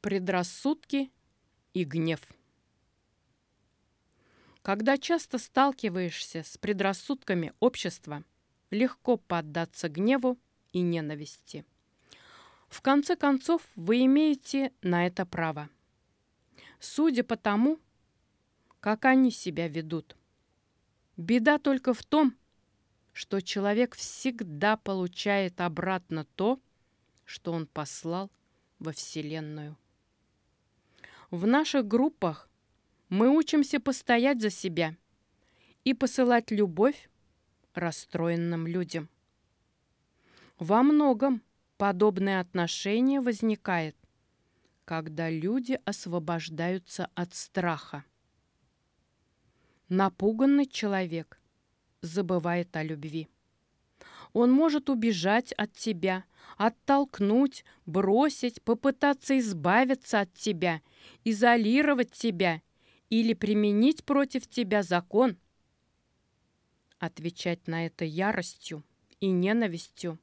Предрассудки и гнев. Когда часто сталкиваешься с предрассудками общества, легко поддаться гневу и ненависти. В конце концов, вы имеете на это право. Судя по тому, как они себя ведут. Беда только в том, что человек всегда получает обратно то, что он послал во Вселенную. В наших группах мы учимся постоять за себя и посылать любовь расстроенным людям. Во многом подобное отношение возникает, когда люди освобождаются от страха. Напуганный человек забывает о любви. Он может убежать от тебя, оттолкнуть, бросить, попытаться избавиться от тебя, изолировать тебя или применить против тебя закон. Отвечать на это яростью и ненавистью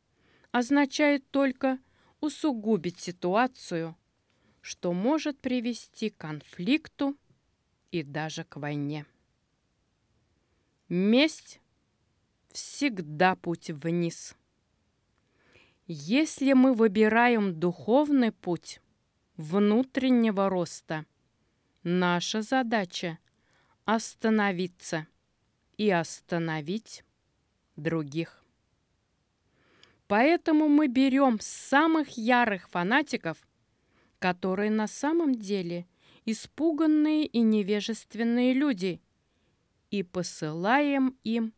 означает только усугубить ситуацию, что может привести к конфликту и даже к войне. Месть всегда путь вниз. Если мы выбираем духовный путь внутреннего роста, наша задача – остановиться и остановить других. Поэтому мы берем самых ярых фанатиков, которые на самом деле испуганные и невежественные люди – и посылаем им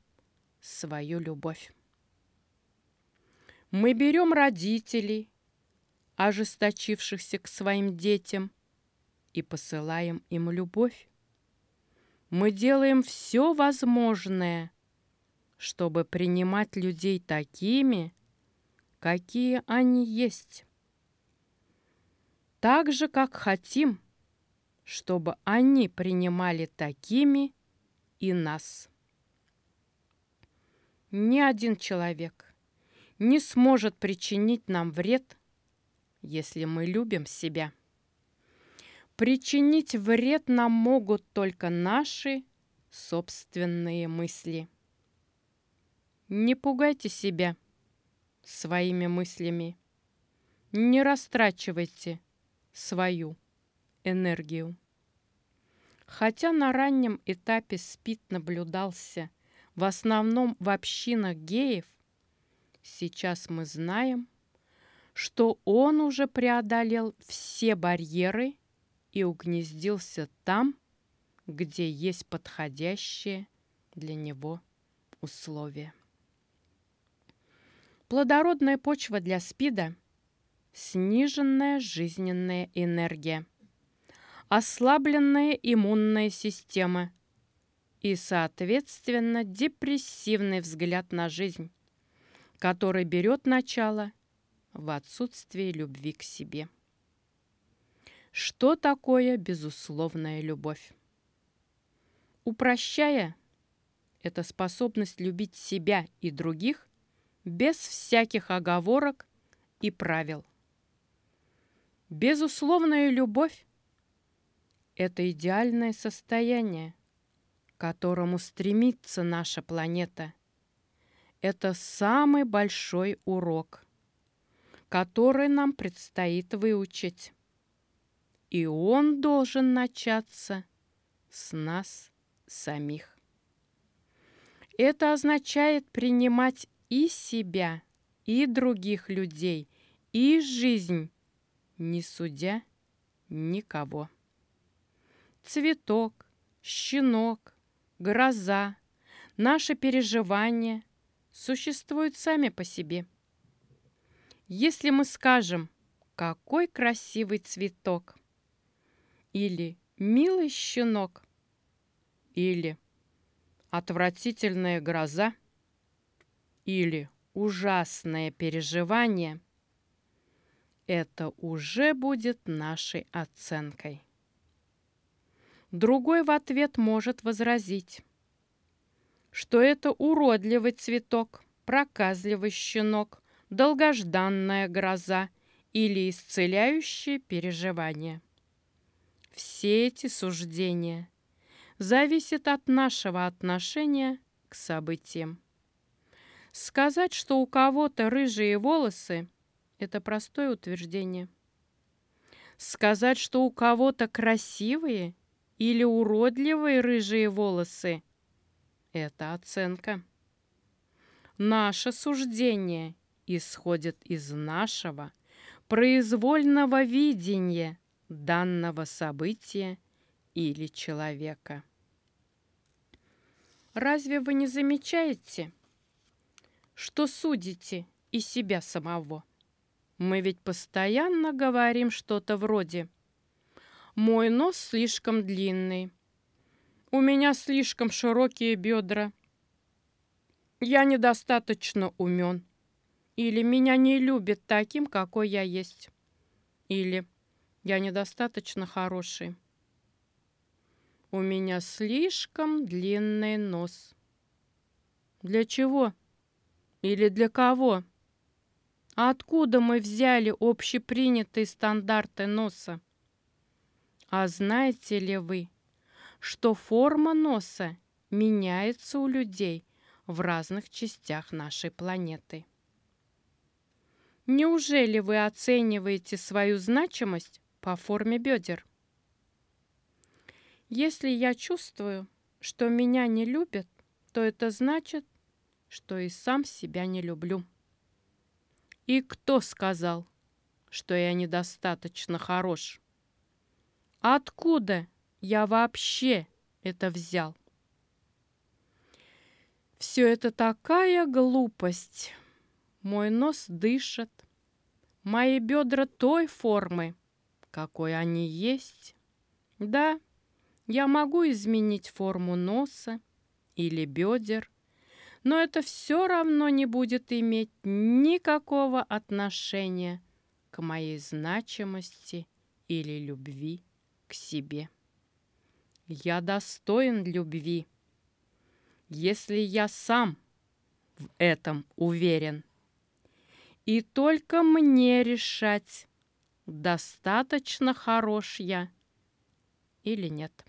свою любовь. Мы берем родителей, ожесточившихся к своим детям, и посылаем им любовь. Мы делаем все возможное, чтобы принимать людей такими, какие они есть. Так же, как хотим, чтобы они принимали такими, и нас. Ни один человек не сможет причинить нам вред, если мы любим себя. Причинить вред нам могут только наши собственные мысли. Не пугайте себя своими мыслями. Не растрачивайте свою энергию. Хотя на раннем этапе СПИД наблюдался в основном в общинах геев, сейчас мы знаем, что он уже преодолел все барьеры и угнездился там, где есть подходящие для него условия. Плодородная почва для СПИДа – сниженная жизненная энергия – ослабленная иммунная система и, соответственно, депрессивный взгляд на жизнь, который берет начало в отсутствии любви к себе. Что такое безусловная любовь? Упрощая, это способность любить себя и других без всяких оговорок и правил. Безусловная любовь это идеальное состояние, которому стремится наша планета. Это самый большой урок, который нам предстоит выучить. И он должен начаться с нас самих. Это означает принимать и себя, и других людей, и жизнь, не судя никого цветок, щенок, гроза, наши переживания существуют сами по себе. Если мы скажем «какой красивый цветок» или «милый щенок» или «отвратительная гроза» или «ужасное переживание», это уже будет нашей оценкой. Другой в ответ может возразить, что это уродливый цветок, проказливый щенок, долгожданная гроза или исцеляющее переживание. Все эти суждения зависят от нашего отношения к событиям. Сказать, что у кого-то рыжие волосы – это простое утверждение. Сказать, что у кого-то красивые или уродливые рыжие волосы – это оценка. Наше суждение исходит из нашего произвольного видения данного события или человека. Разве вы не замечаете, что судите и себя самого? Мы ведь постоянно говорим что-то вроде «Мой нос слишком длинный», «У меня слишком широкие бедра», «Я недостаточно умен», или «Меня не любят таким, какой я есть», или «Я недостаточно хороший». У меня слишком длинный нос. Для чего? Или для кого? А откуда мы взяли общепринятые стандарты носа? А знаете ли вы, что форма носа меняется у людей в разных частях нашей планеты? Неужели вы оцениваете свою значимость по форме бедер? Если я чувствую, что меня не любят, то это значит, что и сам себя не люблю. И кто сказал, что я недостаточно хорош? Откуда я вообще это взял? Все это такая глупость. Мой нос дышит, мои бедра той формы, какой они есть. Да, я могу изменить форму носа или бедер, но это все равно не будет иметь никакого отношения к моей значимости или любви к себе. Я достоин любви, если я сам в этом уверен. И только мне решать, достаточно хорош я или нет.